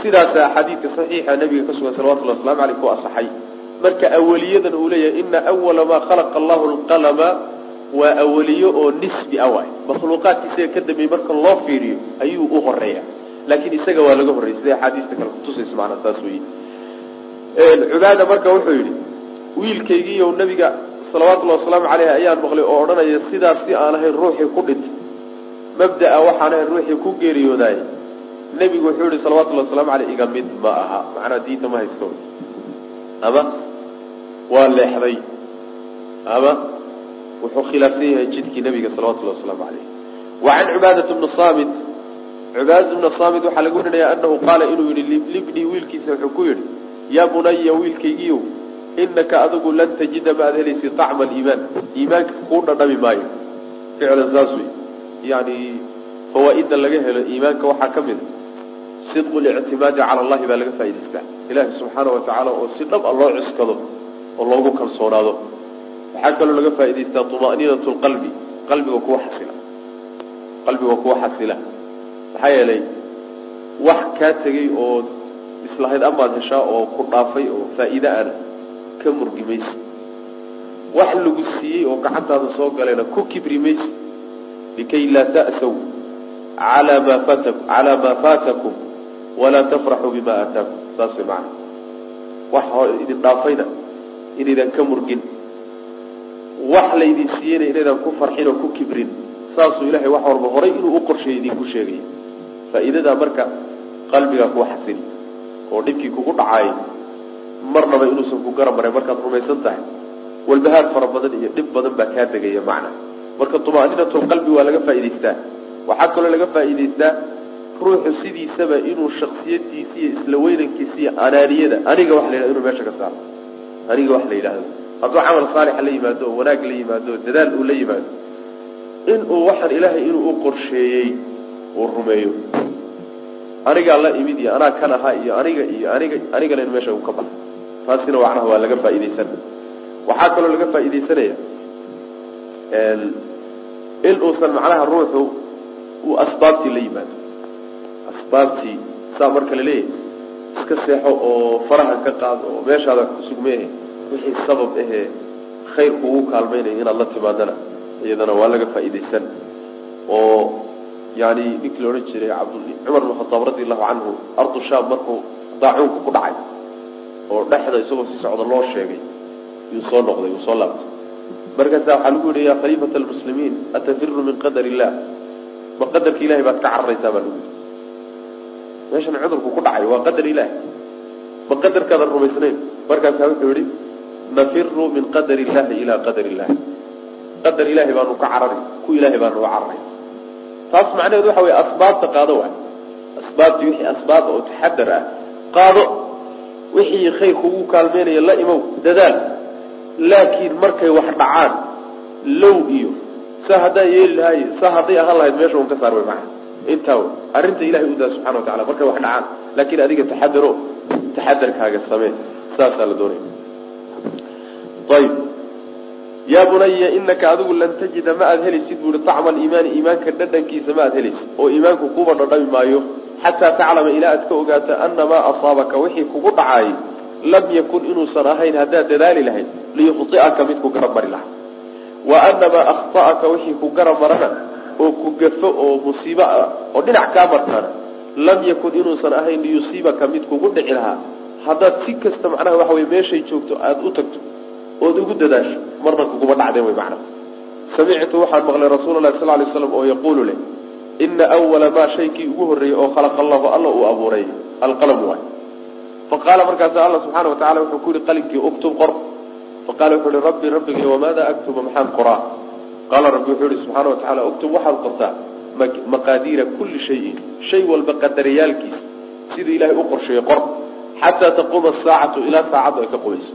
[SPEAKER 2] Sidaasaa xadiidka saxiixa nabiga ka sugan salawatullahi waslamu aleyh ku asaxay. Marka awaliyadan uu leeyahay ina awala maa khalaqa allahu alqalama waa awaliyo oo nisbi a waay. Makhluuqaadka isaga ka dambeeyey marka loo fiiriyo ayuu u horreeya laakiin isaga waa laga horreyay sida axaadiista kale kutusaysa macnaa saas weyi cubaada marka wuxuu yidhi wiilkaygiiyo nabiga salawatullahi wasalaamu caleyh ayaan maqlay oo odhanaya sidaas si aan ahayn ruuxii ku dhintay. Mabda'a waxaana ruuxii ku geeriyoodaay nebigu wuxuu yihi salawatullhi waslamu aleyh iga mid ma aha. Macnaa diinta ma haysto. Ama waa leexday. Ama wuxuu khilaafsan yahay jidkii nebiga salawatullahi wasalaamu aleyh wa can cubaadat bni saamit cubaadat bna saamit waxaa laga warinaya anahu qaala inuu yihi libnii wiilkiisa wuxuu ku yidhi yaa bunaya wiilkaygiiyow inaka adigu lan tajida ma ad helaysid طacma aliimaan iimaanka kuu dhadhami maayo. Ficlan saas wey yani fawaa-ida laga helo iimaanka waxaa ka mid a sidqu lictimaadi cala allahi baa laga faa'idaystaa ilaahi subxaana wa tacaala oo si dhab a loo cuskado oo loogu kalsoonaado waxaa kaloo laga faa'idaystaa طuma'niinat lqalbi qalbiga kuwa xasila qalbiga kuwa xasila. Maxaa yeelay wax kaa tegey oo islahayd amaad heshaa oo ku dhaafay oo faa'iide ana ka murgi mayse wax lagu siiyey oo gacantaada soo galayna ku kibri mayse likay laa ta'saw ala ma fata calaa maa faatakum walaa tafraxuu bima aataakum. Saas way macana wax idin dhaafayna inaydan ka murgin wax laydin siiyeyna inaydan ku farxin oo ku kibrin. Saasuu ilahay wax walba horay inuu u qorsheeyay idinku sheegay. Faa'iidadaa marka qalbigaa kuwa xasil oo dhibkii kugu dhacaayay marnaba inuusan ku garab maray markaad rumaysan tahay. Walbahaar fara badan iyo dhib badan baa kaa degaya macna. Marka tuma'niinatulqalbi waa laga faa'idaystaa waxaa kaloo laga faa'idaystaa ruuxu sidiisaba inuu shaksiyadiisa iyo isla weynankiisa iyo anaaniyada aniga wax la yidhahdo inuu meesha ka saaro. Aniga wax la yidhaahdo hadduu camal saalixa la yimaado oo wanaag la yimaado oo dadaal uu la yimaado inuu waxaan ilaahay inuu u qorsheeyey uu rumeeyo. Anigaa la imid iyo anaa kan ahaa iyo aniga iyo aniga anigana in meesha uu ka baxa taasina macnaha waa laga faa'iidaysan waxaa kaloo laga faa'iidaysanaya in uusan macnaha ruuxu uu asbaabtii la yimaado. Asbaabtii saa marka la leeyahay iska seexo oo faraha ka qaado oo meeshaada kusugmeehe wixii sabab ahee khayr kugu kaalmaynaya inaad la timaadana iyadana waa laga faa'iidaysan oo yani ninkii la odhan jiray cumar bn khataab radi allahu canhu ardu shaam markuu daacuunka ku dhacay oo dhexda isagoo si socda loo sheegay yuu soo noqday yuu soo laabtay. Markaasa waxaa lagu yihi ya khaliifata almuslimiin atafiru min qadar illah ma qadarka ilahay baad ka cararaysaa baa lagu yidhi. Meeshan cudurku ku dhacay waa qadar ilahi ma qadarkaadan rumaysnayn? Markaasaa wuxuu yihi nafiru min qadar illahi ilaa qadar illahi qadar ilahay baanu ka cararay ku ilahay baanu uga cararay taas macnaheedu waxa wey asbaabta qaado waay. Asbaabtii wixii asbaab oo taxadar ah qaado wixii khayr kugu kaalmeynaya la imow dadaal. Laakiin markay wax dhacaan low iyo sa haddaan yeeli lahay sa hadday ahaan lahayd meesha un ka saar way macana intaa wey arrinta ilahay udaa subxana wa tacala markay wax dhacaan laakiin adiga taxadaro taxadarkaaga samee saasaa la doonaya ayib yaa bunaya inaka adigu lan tajida ma aad helaysid bu uhi acma aliimaani iimaanka dhadhankiisa ma aad helaysid oo iimaanku kuba dhadhami maayo. Xataa taclama ilaa aad ka ogaato ana maa asaabaka wixii kugu dhacaayay lam yakun inuusan ahayn haddaad dadaali lahayd liyukhطi'aka mid ku garab mari lahaa. Wa ana maa akhta'aka wixii ku garab marana oo ku gafo oo musiibo ah oo dhinac kaa martaana lam yakun inuusan ahayn liyusiibaka mid kugu dhici lahaa. Haddaad si kasta macnaha waxa wey meeshay joogto aada u tagto ood ugu dadaasho marna kuguma dhacdeen way macnaha. Samictu waxaan maqlay rasuula lahi sal lay slam oo yaquulu leh ina awala maa shaykii ugu horreeyey oo khalaqa allahu alla uu abuuray alqalam waay. Faqaala markaasa alla subxaana wa tacala wuxuu ku yihi qalinkii uktub qor. Faqala wuxuu ihi rabbi rabbigay wamaada aktuba maxaan qoraa? Qaala rabbi wuxuu yihi subxaana wa tacala uktub waxaad qortaa maqaadiira kulli shayin shay walba qadariyaalkiisa siduu ilahay u qorsheeyey qor xataa taquuma asaacatu ilaa saacaddu ay ka qubayso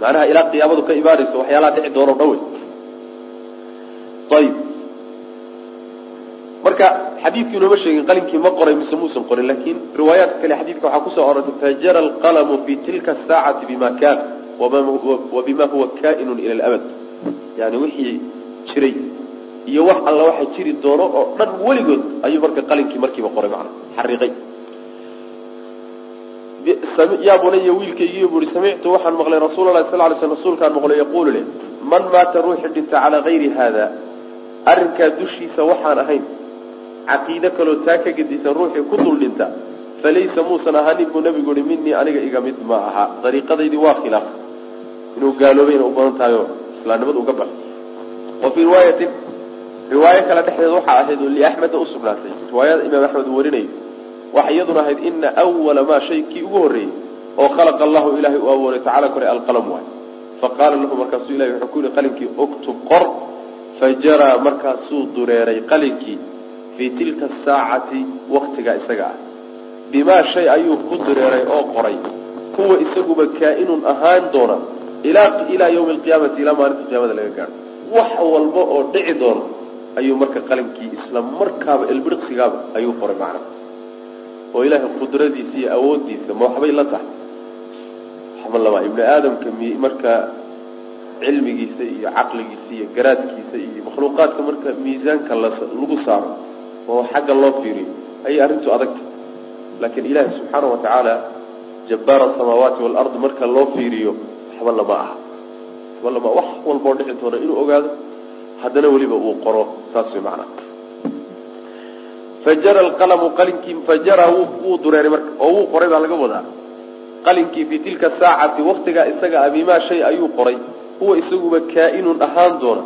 [SPEAKER 2] macnaha ilaa qiyaamadu ka imaanayso waxyaalaha dhici doono dhan wey ayib marka xadiidkii inooma sheegin qalinkii ma qoray mise muusan qorin laakiin riwaayaadka kale xadiidka waxaa ku soo orortay fajara alqalamu fi tilka asaacati bima kaan wa bima huwa kainun ila alabad. Yani wixii jiray iyo wax alla waxa jiri doono oo dhan weligood ayuu marka qalinkii markiiba qoray macna xariiqay yaa bunaya wiilkaygiiyo buui samictu waxaan maqlay rasuula lahi sal lay sl rasuulkaan maqlay yaquulu leh man maata ruuxi dhinta calaa gayri haada arrinkaa dushiisa waxaan ahayn caqiide kaloo taa ka gedisan ruuxii ku dul dhinta falaysa muusan ahaanin buu nabigu uhi minii aniga iga mid ma aha dariiqadaydii waa khilaaf inuu gaaloobayna u badan tahay oo islaamnimadu uga baxo. Wa fii riwaayatin riwaayo kale dhexdeeda waxaa ahayd oo liaxmeda usugnaatay riwaayada imaam axmed warinayo waxay iyaduna ahayd ina awala maa shay kii ugu horreeyey oo khalaqa allahu ilahay uu abuuray tacala kore alqalam waay faqaala lahu markaasuu ilahi wuxuu ku yihi qalinkii uktub qor. Fajaraa markaasuu dureeray qalinkii fii tilka saacati waktigaa isaga ah. Bimaa shay ayuu ku dureeray oo qoray. Kuwa isaguba kaa-inun ahaan doona ilaa ilaa yawmi alqiyaamati ilaa maalinta qiyaamada laga gaadho wax walba oo dhici doona ayuu marka qalinkii isla markaaba ilbiriqsigaaba ayuu qoray macna oo ilaahay qudradiisa iyo awoodiisa ma waxbay la tahay. Waxba lama ibni aadamka mi marka cilmigiisa iyo caqligiisa iyo garaadkiisa iyo makhluuqaadka marka miisaanka la lagu saaro oo xagga loo fiiriyo ayay arrintu adagta laakiin ilaahi subxaana wa tacaala jabbaar asamaawaati waalardi marka loo fiiriyo waxba lama aha. Waxba lama wax walboo dhici doona inuu ogaado haddana weliba uu qoro saas way macnaa fajara alqalamu qalinkii fajara wuu dureeray marka oo wuu qoray baa laga wadaa. Qalinkii fii tilka saacati waktigaa isaga a bimaa shay ayuu qoray. Huwa isaguba kaa-inun ahaan doona.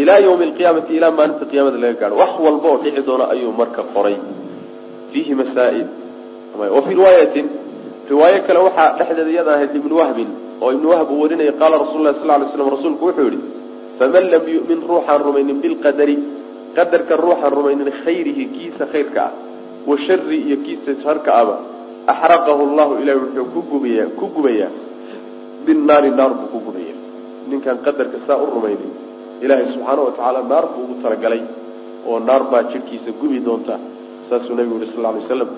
[SPEAKER 2] Ilaa yawmi alqiyaamati ilaa maalinta qiyaamada laga gaadho. Wax walba oo dhici doona ayuu marka qoray. Fiihi masaa'il. Wa fii riwaayatin riwaayo kale waxaa dhexdeeda iyada ahayd ibnu wahbin oo ibnu wahb uu warinaya qaala rasul sal lay slam rasuulku wuxuu yihi faman lam yu'min ruuxaan rumaynin bilqadari qadarka ruuxaan rumaynin khayrihi kiisa khayrka ah wa shari iyo kiisa sharka aba axraqahu llahu ilahi wuxuu ku gubaya ku gubayaa binnaari naar buu ku gubaya ninkaan qadarka saa u rumaynin ilaahay subxaana wa tacaala naar buu ugu talagalay oo naar baa jidhkiisa gubi doonta saasuu nabigu yihi sal lay slam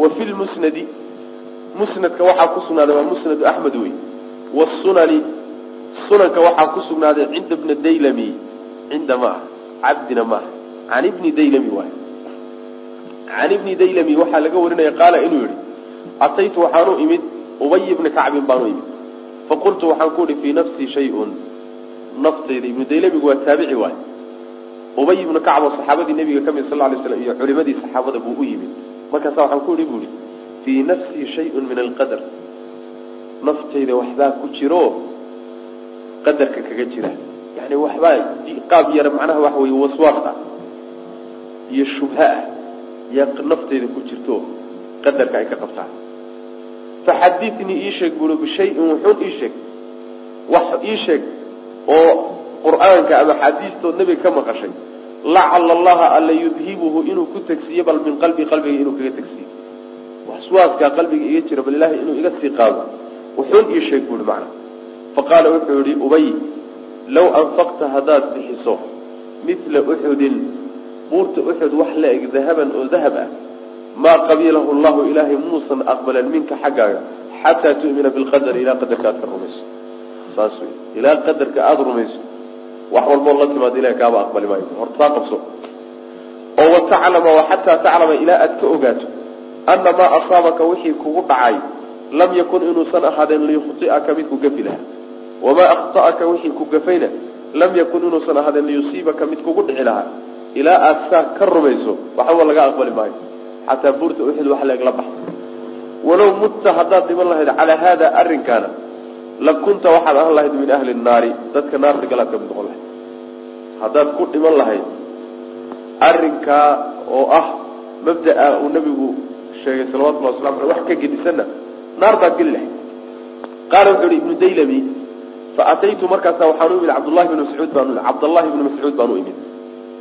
[SPEAKER 2] wa fi lmusnadi musnadka waxaa ku sugnaaday waa musnadu axmed wey wasunani sunanka waxaa ku sugnaaday cinda bni daylami cinda ma ah cabdina maaha. Can ibni daylami waay can ibni daylami waxaa laga warinaya qaala inuu yihi ataytu waxaanu imid ubay ibni kacbin baanu imid. Faqultu waxaan ku ihi fii nafsii shay-un. Naftayda ibnu daylamigu waa taabici waay ubay ibnu kacb oo saxaabadii nabiga ka mid sal lay slam iyo culimadii saxaabada buu u yimid. Markaasa waxaan ku ihi bu ihi fii nafsii shayun min alqadar. Naftayda waxbaa ku jiro qadarka kaga jira yani waxbaa qaab yara macnaha waxa wey waswaas iyo shubha ah yaa naftayda ku jirto qadarka ay ka qabtaan. Faxadithnii ii sheeg bui bishayin wuxuun ii sheeg wax ii sheeg oo qur'aanka ama xaadiistood nebiga ka maqashay lacala allaha alla yudhibuhu inuu ku tegsiiyo bal min qalbi qalbiga inuu kaga tegsiiyo waswaaskaa qalbiga iga jira bal ilaahay inuu iga sii qaado. Wuxuun ii sheeg bui macna faqaala wuxuu yihi ubay low anfaqta haddaad bixiso mila uxudin buurta uxud wax la eg dahaban oo dahab ah. Maa qabilahu llahu ilaahay muusan aqbalan minka xaggaaga xataa tu'mina bilqadari ilaa qadarka aad ka rumayso. Saas wey ilaa qadarka aada rumayso wax walbood la timaado ilahay kaaba aqbali maayo. Horta taa qabso. Oo wataclama wa xataa taclama ilaa aad ka ogaato ana maa asaabaka wixii kugu dhacay lam yakun inuusan ahaadeen liyukhti'aka mid ku gafi lahaa wamaa akhta'aka wixii ku gafayna lam yakun inuusan ahaadeen liyusiibaka mid kugu dhici lahaa ilaa aad saa ka rumayso waxba laga aqbali maayo xataa buurta uxud wax leeg la walow mutta haddaad dhiman lahayd calaa haada arrinkaana la kunta waxaad ahan lahayd min ahli nnaari dadka naarta galaad ka mid noqon lahayd haddaad ku dhiman lahayd arrinkaa oo ah mabda'a uu nabigu sheegay salawatullahi waslamu aleh wax ka gedisanna naar baad geli lahayd qaala wuxuu ihi ibnu daylami faataytu markaasa waxaan u imid cabdullahi bni mascuud baan cabdallahi bni mascuud baan u imid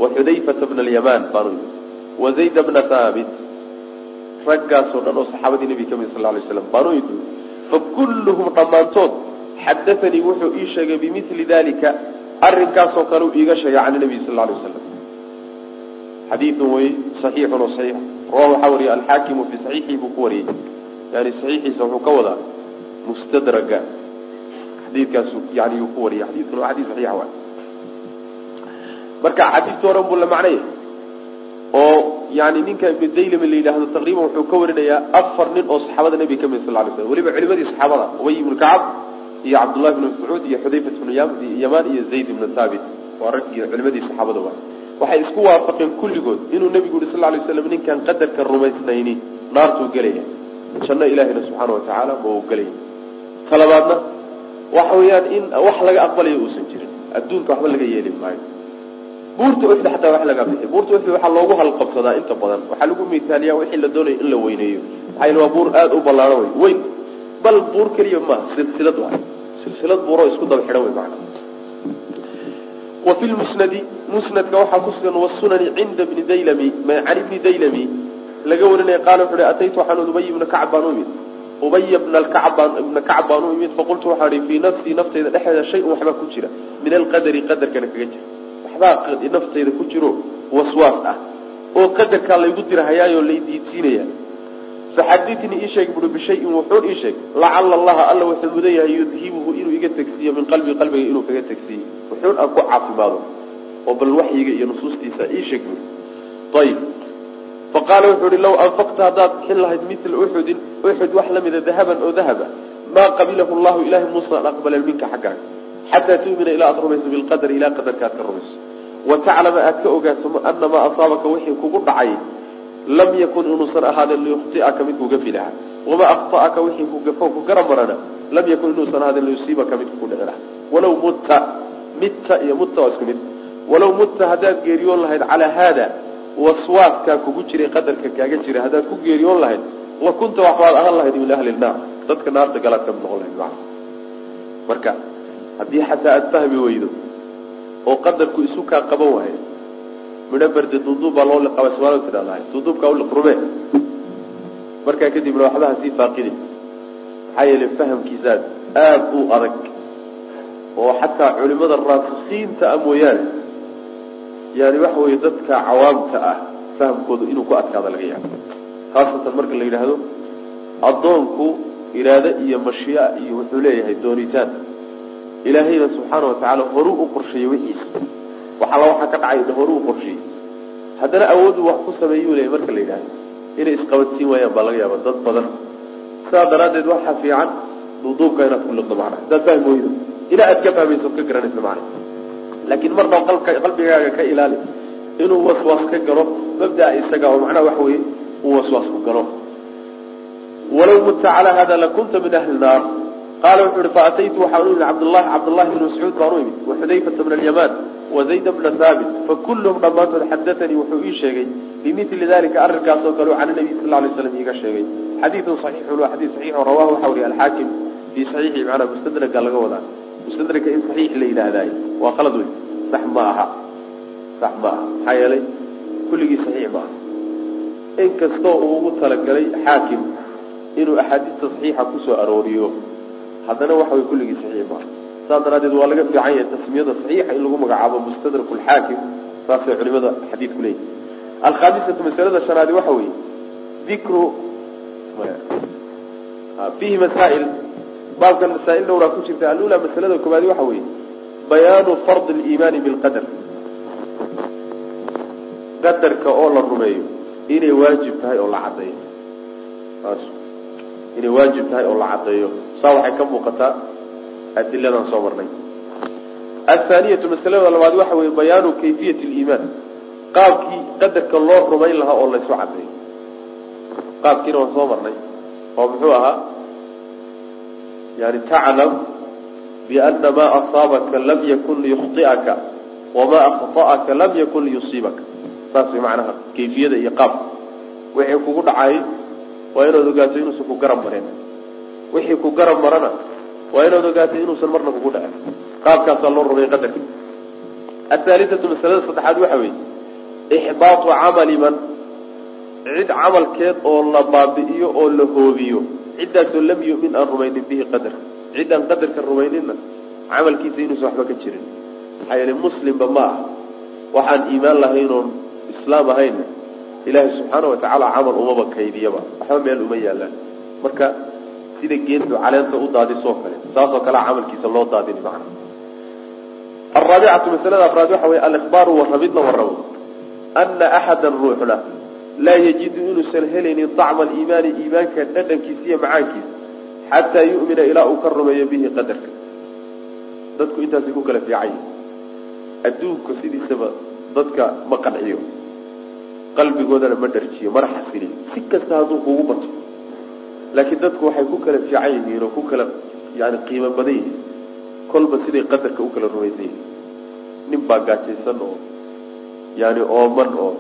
[SPEAKER 2] wa xudayfata bna alyamaan baan u imid wa zayd bna thaabit raggaasoo dhan oo saxaabadii nebiga ka mid sal lay slam baan u imid fakulluhum dhammaantood xadaanii wuxuu ii sheegay bimili dalika arrinkaasoo kale uu iiga sheegay can nabiy sal lay waslam xadiidun wey saxiixun oo saxiix. Rawahu waxaa wariyay alxaakimu fi saxiixii buu ku wariyey yani saxiixiisa wuxuu ka wadaa mustadraga xadiidkaasu yani yuu ku wariyay xadiidkuna waa xadiis saxiixa waay. Marka xadiidka oran buu la macnaya oo yani ninka ibnu daylami la yidhaahdo taqriiban wuxuu ka warinayaa afar nin oo saxaabada nebiga ka mid sal lay slam weliba culimadii saxaabada ubay ibnu kacab iyo cabdullahi bnu mascuud iyo xudayfat bnu yamaan iyo zayd ibnu thaabit waa rag iyo culimadii saxaabada waay. Waxay isku waafaqeen kulligood inuu nebigu yihi sal lay slam ninkaan qadarka rumaysnayni naartuu gelaya janno ilaahina subxaana watacaala ma uu gelaya talabaadna waxa weeyaan in wax laga aqbalayo uusan jirin. Adduunka waxba laga yeeli maayo. Buurta uxd xataa wax lagaa bixiy buurta uxd waxaa loogu halqabsadaa inta badan. Waxaa lagu misaaliyaa wixii la doonayo in la weyneeyo. Maxaa yele waa buur aada u ballaaro wey weyn. Bal buur keliya maaha silsilad waay silsilad buuroo isku daba xidhan wey macana wa fi lmusnadi musnadka waxaa ku sugan wasunani cinda bni daylami can ibni daylami laga warinaya qaala wuxu uhi ataytu waxaan ubay ibna kacb baan u imid ubaya bna kacb baan ibna kacb baan u imid faqultu waxaan ihi fii nafsii naftayda dhexeeda shay-un waxbaa ku jira. Min alqadari qadarkana kaga jira. Waxbaa naftayda ku jiro waswaas ah. Oo qadarkaa laygu dirahayaayo lay diidsiinaya. Faxaditnii ii sheeg bui bishayin wuxuun ii sheeg lacala allaha alla wuxuu mudan yahay yudhibuhu inuu iga tegsiiyo min qalbii qalbiga inuu kaga tegsiiyo wuxuun aan ku caafimaado. Oo bal waxyiga iyo nusuustiisa ii sheeg bui ayib faqaala wuxuu ihi law anfaqta haddaad bixin lahayd mila uxudin uxud wax lamida dahaban oo dahaba maa qabilahu llahu ilahay muusan aqbalan minka xaggaaga xataa tu'mina ilaa aad rumayso bilqadar ilaa qadarka aad ka rumayso. Wa taclama aad ka ogaato ana maa asaabaka wixii kugu dhacay lam yakun inuusan ahaaden liyukhti'aka mid ku gafi lahaa wamaa akhta'aka wixii ku gafo ku gara marana lam yakun inuusan ahaaden liyusiibaka mid ku dhici lahaa walaw mutta mitta iyo mutta waa isku mid. Walaw mutta haddaad geeriyoon lahayd calaa haada waswaaskaa kugu jiray qadarka kaaga jira haddaad ku geeriyoon lahayd la kunta waxbaad ahaan lahayd min ahli naar. Dadka naarta galaad ka mid noqon lahayd maa marka haddii xataa aada fahmi weydo oo qadarku isu kaa qaban waayo midho barde duuduub baa loo liqaba somaali tidhahdahay duuduubkaa uliq rume. Markaa kadibna waxba hasii faaqidi maxaa yeelay fahamkiisaad aada u adag. Oo xataa culimada raasikiinta ah mooyaane yani waxa weeye dadka cawaamta ah fahamkooda inuu ku adkaada laga yaabo. Khaasatan marka la yidhaahdo addoonku iraado iyo mashiia iyo wuxuu leeyahay doonitaan. Ilaahayna subxaana watacaala horuu u qorsheeyey wixiisa waxalla waxaa ka dhacay horuu u qorsheeyey. Haddana awooddu wax ku sameeyuu leeyahy marka la yidhahdo inay isqabadsiin waayaan baa laga yaaba dad badan. Sidaa daraaddeed waxaa fiican duuduubka inaad ku liqdo macna haddaad fahmi weydo ilaa aad ka fahmayso ka garanayso macna laakiin marna qalbigaaga ka ilaali. Inuu waswaas ka galo mabdaa isaga oo macnaha waxa weye uu waswaas ku galo. Walaw mutta calaa hada lakunta min ahli naar. Qaala wuxuu ihi faataytu waxaan u imid cabdllahi cabdullahi bn mascuud baan u imid waxudayfata bna alyamaan wazayd bna haabit fakulluhum dhammaantood xadatanii wuxuu ii sheegay bimili dalika arrinkaas oo kale can nabiy sal lay slam iiga sheegay. Xadiidun saxiixun waa xadiid saxiix oo rawahu waxa wariye alxaakim fii saxiixi macnaa mustadraga laga wadaa mustadraka in saxiix la yidhaahdaay. Waa qalad wey sax ma aha sax ma aha maxaa yeelay kulligii saxiix ma aha inkastoo uu ugu talagalay xaakim inuu axaadiista saxiixa ku soo arooriyo haddana waxa way kulligii saxiix maaha. Saas daraaddeed waa laga fiican yahay tasmiyada saxiixa in lagu magacaabo mustadrak lxaakim saasay culimada xadiidku leeyihi alkhaamisatu masalada shanaadi waxa weeye dikru fiihi masaa'il baabkan masaa'il dhowraa ku jirta alula masalada koobaadi waxa weeye bayaanu fardi liimaani bilqadar qadarka oo la rumeeyo inay waajib tahay oo la caddeeyo. Inay waajib tahay oo la caddeeyo. Saa waxay ka muuqataa adiladan soo marnay. Athaaniyatu masalada labaad waxa weeye bayaanu kayfiyat liimaan qaabkii qadarka loo rumayn lahaa oo laysu caddeeyo. Qaabkiina waan soo marnay oo muxuu ahaa yani taclam biana maa asaabaka lam yakun liyukhطi'aka wamaa akhta'aka lam yakun liyusiibaka saas way macnaha kayfiyada iyo qaabka wixii kugu dhacay waa inaad ogaato inuusan ku garab marin wixii ku garab marana waa inaad ogaato inuusan marna kugu dhacin qaabkaasaa loo rumay qadarka athaalithatu masalada saddexaad waxa weeye ixbaatu camali man cid camalkeed oo la baabi'iyo oo la hoobiyo ciddaasoo lam yumin aan rumaynin bihi qadarka cid aan qadarka rumayninna camalkiisa inuusan waxba ka jirin. Maxaa yeele muslimba ma ah waxaan iimaan lahayn oon islaam ahaynna ilaahay subxaana watacaala camal umaba kaydiyaba. Waxba meel uma yaalaan marka sida geeddu caleenta u daadisoo kale saasoo kalea camalkiisa loo daadini macna. Araabicatu masalada afraad waxa weye alikhbaaru warramid la warramo ana axada ruuxna laa yajidu inuusan helaynin dacma aliimaani iimaanka dhadhankiisa iyo macaankiisa xataa yu'mina ilaa uu ka rumeeyo bihi qadarka. Dadku intaasay ku kala fiican yihiin adduunka sidiisaba dadka ma qanciyo. Qalbigoodana ma dharjiyo mana xasiliyo. Si kasta hadduu kugu bato laakiin dadku waxay ku kala fiican yihiin oo ku kala yani qiimo badan yihiin. Kolba siday qadarka u kala rumaysan yihiin. Nin baa gaajaysan oo yani ooman oo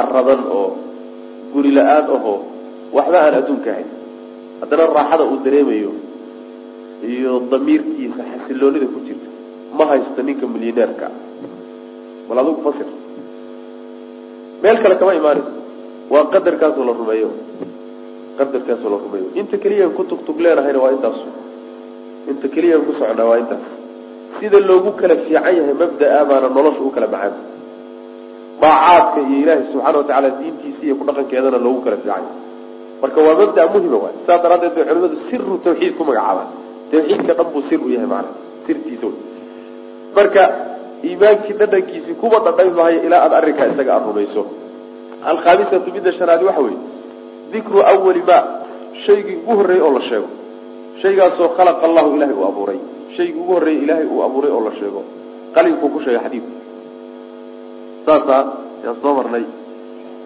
[SPEAKER 2] aradan oo guri la'aan ahoo waxba aan adduunka ahayn. Haddana raaxada uu dareemayo iyo damiirkiisa xasiloonida ku jirta ma haysto ninka milyaneerka bal adigu fasir. Meel kale kama imaanayso waa qadarkaasoo la rumeeyo. Qadarkaasoo la rumeeyo. Inta keliyaan ku tugtug leenahayna waa intaas. Inta keliyaan ku socnaa waa intaas. Sida loogu kala fiican yahay mabdaa baana nolosha u kala macaan daacaadka iyo ilaahay subxaana watacaala diintiisa iyo kudhaqankeedana loogu kala fiican yahay marka waa mabda muhima waay. Saas daraaddeed bay culimadu siru tawxiid ku magacaabaan. Tawxiidka dhan buu sir u yahay maana sirtiisa wey marka iimaankii dhadhankiisii kuba dhadhami maayo ilaa aada arrinkaa isaga aada rumayso. Alkhaamisatu midda shanaadi waxa weeye dikru awali ma shaygii ugu horreeyey oo la sheego. Shaygaasoo khalaqa allahu ilahay uu abuuray. Shaygii ugu horreeyey ilaahay uu abuuray oo la sheego. Qalinkuu ku sheegay xadiidku saasaa yaan soo marnay.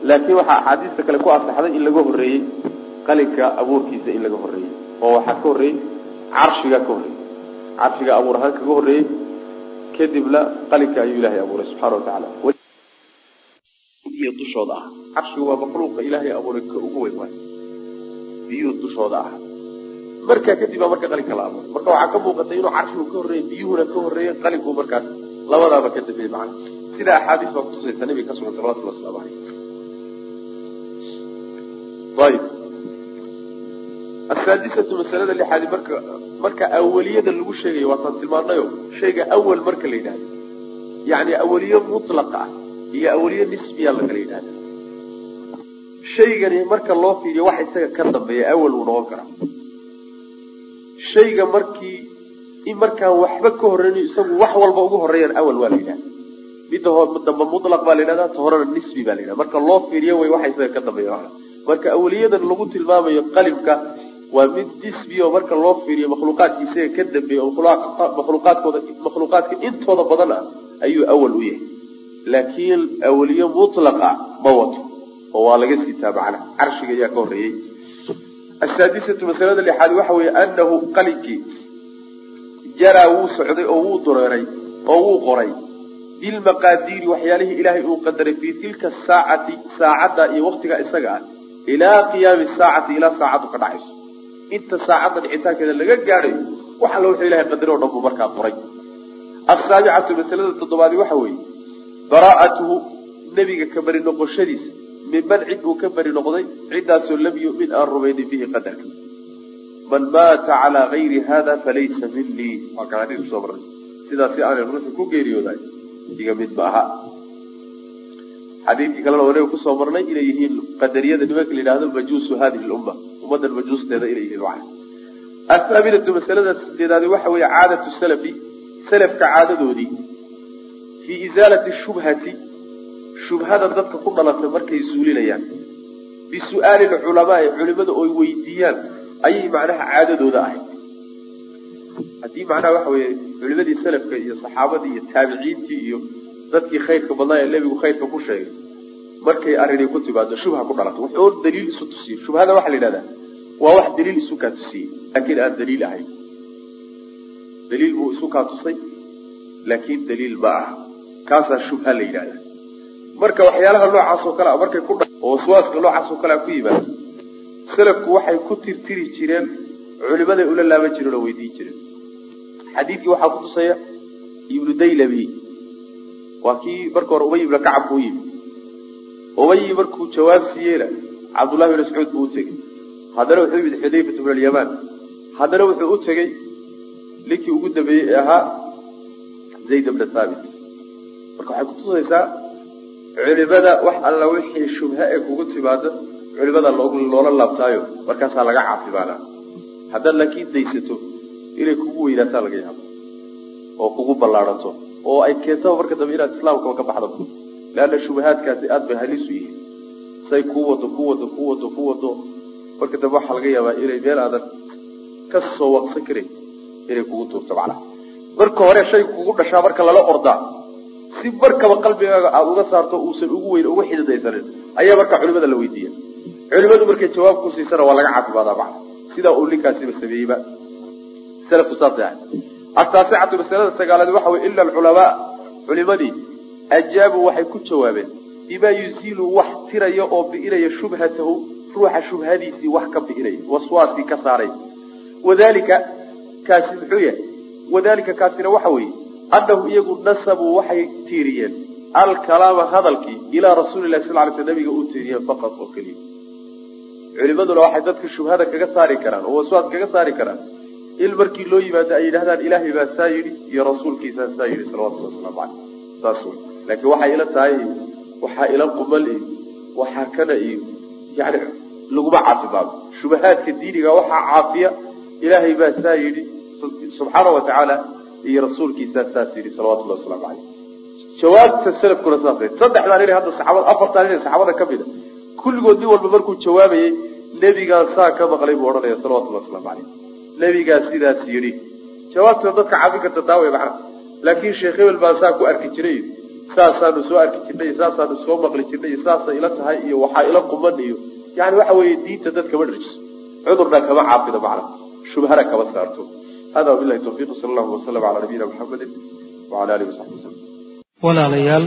[SPEAKER 2] Laakiin waxaa axaadiista kale ku asaxday in laga horreeyey qalinka abuurkiisa in laga horreeyey oo waxaa ka horreeyey carshigaa ka horreeyey. Carshiga abuur ahaan kaga horreeyey kadibna qalinka ayuu ilahay abuuray subxana wa tacaala. Iyo dushooda ah carshigu waa makhluuqa ilaahay abuuray ka ugu weyn waay. Biyuhu dushooda ah markaa kadib baa marka qalinka la abuuray. Marka waxaa ka muuqatay inuu carshigu ka horreeyey biyuhuna ka horreeyey qalinku markaas labadaaba ka dambeeyey macana sida axaadiis baa kutusaysa nabiga ka sugan salawatullah waslamu ayib. Asaadisatu masalada lixaadi marka marka awaliyada lagu sheegayo waataan tilmaanayo shayga awal marka la yidhahdo yani awaliye mutlaqa ah iyo awaliye nisbiya lakala yidhahda shaygani marka loo fiiriyo waxa isaga ka dambeeya awal uu noqon karaa. Shayga markii in markaan waxba ka horreynayo isagu wax walba ugu horreeyaan awal waa la yidhahda midda dambe mutlaq baa la yidhahda ta horena nisbi baa la yidhahda marka loo fiiriyo way waxa ka dambeeya marka awaliyadan lagu tilmaamayo qalimka waa mid nisbi oo marka loo fiiriyo makhluuqaadka ka dambeeya oo makhluuqaadkooda makhluuqaadka intooda badan ah ayuu awal u yahay. Laakiin awaliye mutlaqa ma wato oo waa laga siitaa macnaha carshiga ayaa ka horreeyey asaadisatu masalada lixaad waxa weeye anahu qalinkii jaraa wuu socday oo wuu dureeray oo wuu qoray bilmaqaadiiri waxyaalihii ilaahay uu qadaray fii tilka saacati saacadda iyo waktigaa isaga ah ilaa qiyaami saacati ilaa saacaddu ka dhacayso. Inta saacadda dhicitaankeeda laga gaadhayo wax alla wuxuu ilahay qadaray o dhan buu markaa qoray asaabicatu masalada toddobaadi waxa weeye baraa'atuhu nebiga ka beri noqoshadiisa minman cid uu ka beri noqday ciddaasoo lam yu'min aan rumaynin bihi qadarka. Man maata calaa gayri hada falaysa minii waa kaan xadiis ku soo marnay. Sidaasi aanay ruuxu ku geeriyooday iga mid ma aha xadiidkii kalena wanaga ku soo marnay inay yihiin qadariyada nimanka la yidhahdo majuusu hadihi lumma ummaddan majuusteeda inay yihiin macna athaaminatu masalada sideedaadi waxa weeye caadatu salafi salafka caadadoodii fii isaalati shubhati shubhada dadka ku dhalatay markay zuulinayaan bisu'aali lculamaai culimada oy weydiiyaan ayay macnaha caadadooda ahayd haddii macnaha waxa weeye culimadii salafka iyo saxaabadii iyo taabiciintii iyo dadkii khayrka badnaa ee nebigu khayrka ku sheegay markay arrinay ku timaado shubha ku dhalato wuxuu daliil isu tusiye shubhada waxaa la yidhahdaa waa wax daliil isu tusiyey laakiin aan daliil ahayn daliil buu isu tusay laakiin daliil ma aha. Kaasaa shubha la yidhahda marka waxyaalaha noocaas oo kale a markay ku oo waswaaska noocaas oo kale a ku yimaado salafku waxay ku tirtiri jireen culimaday ula laaban jireen oo weydiin jireen xadiidkii waxaa ku tusaya ibnu daylabi waa kii marka hore ubay ibna kacab buu yimi. Ubay markuu jawaab siiyeyna cabdullahi bin mascuud buu u tegey. Haddana wuxuu yimid xudayfatu min alyamaan. Haddana wuxuu u tegey ninkii ugu dambeeyey ee ahaa zayd bna thaabit. Marka waxay kutusaysaa culimada wax alla wixii shubha ee kugu timaado culimada loola laabtaayo markaasaa laga caafimaanaa haddaad laakiin daysato inay kugu weynaataa laga yaabo oo kugu ballaadhanto oo ay keentaba marka dambe inaad islaamkaba ka baxdaba leanna shubahaadkaasi aada bay halisu yihiin. Say kuu wado ku wado ku wado ku wado. Marka dambe waxaa laga yaabaa inay meel aadan ka soo waqsan karin inay kugu tuurto macnaha marka hore shay kugu dhashaa marka lala ordaa si markaba qalbigaaga aada uga saarto uusan ugu weyn uga xididaysanin ayaa markaa culimada la weydiiya. Culimadu markay jawaab ku siisana waa laga caafimaadaa macna. Sidaa uu ninkaasiba sameeyeyba ahay ataasicatu masalada sagaalaad waxa wey ila alculamaa culimadii ajaabuu waxay ku jawaabeen bimaa yuziilu wax tiraya oo bi'inaya shubhatahu ruuxa shubhadiisii wax ka bi'inaya waswaaskii ka saaray. Wadalika kaasi muxuu yahay wadalika kaasina waxa weeye annahum iyagu nasabuu waxay tiiriyeen alkalaama hadalkii ilaa rasuulilahi sal lay sl nabiga u tiiriyeen faqad oo keliya. Culimaduna waxay dadka shubhada kaga saari karaan oo waswaas kaga saari karaan in markii loo yimaado ay yidhahdaan ilaahay baa saa yidhi iyo rasuulkiisaa saa yidhi salawatulli wasalaamu caleyh. Saas wey laakiin waxay ila tahay waxaa ila qumal iyo waxaa kana iyo yani laguma caafimaado shubahaadka diiniga waxaa caafiya ilaahay baa saa yidhi subxaana wa tacaala iyo rasuulkiisaa saas yidhi salawatullahi wasalaamu caleyh. Jawaabta salafkuna saasay saddexdaan inay hadda saxaabada afartaan inay saxaabada ka mid a. Kulligood nin walba markuu jawaabayey nebigaa saa ka maqlay buu odhanaya salawatullahi wasalaamu caleyh nebigaa sidaas yidhi jawaabtuna dadka caabin karta taa wey macna laakiin sheekh hebel baa saa ku arki jiray. Saasaanu soo arki jirnay saasaanu soo maqli jirnay saasa ila tahay iyo waxaa ila quman iyo. Yani waxa weeye diinta dad kama dharjiso cudurna kama caafido macna. Shubhana kama saarto. Hada wabilahi tawfiiq sala allahu wasalam calaa nabiyina muxamedin wacala alihi wasaxbi wasalam
[SPEAKER 1] walaalayaal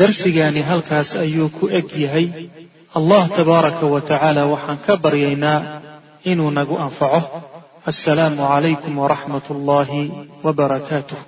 [SPEAKER 1] darsigaani halkaas ayuu ku eg yahay. Allah tabaaraka wa tacaala waxaan ka baryaynaa inuu nagu anfaco assalaamu calaykum waraxmat ullaahi wabarakaatuh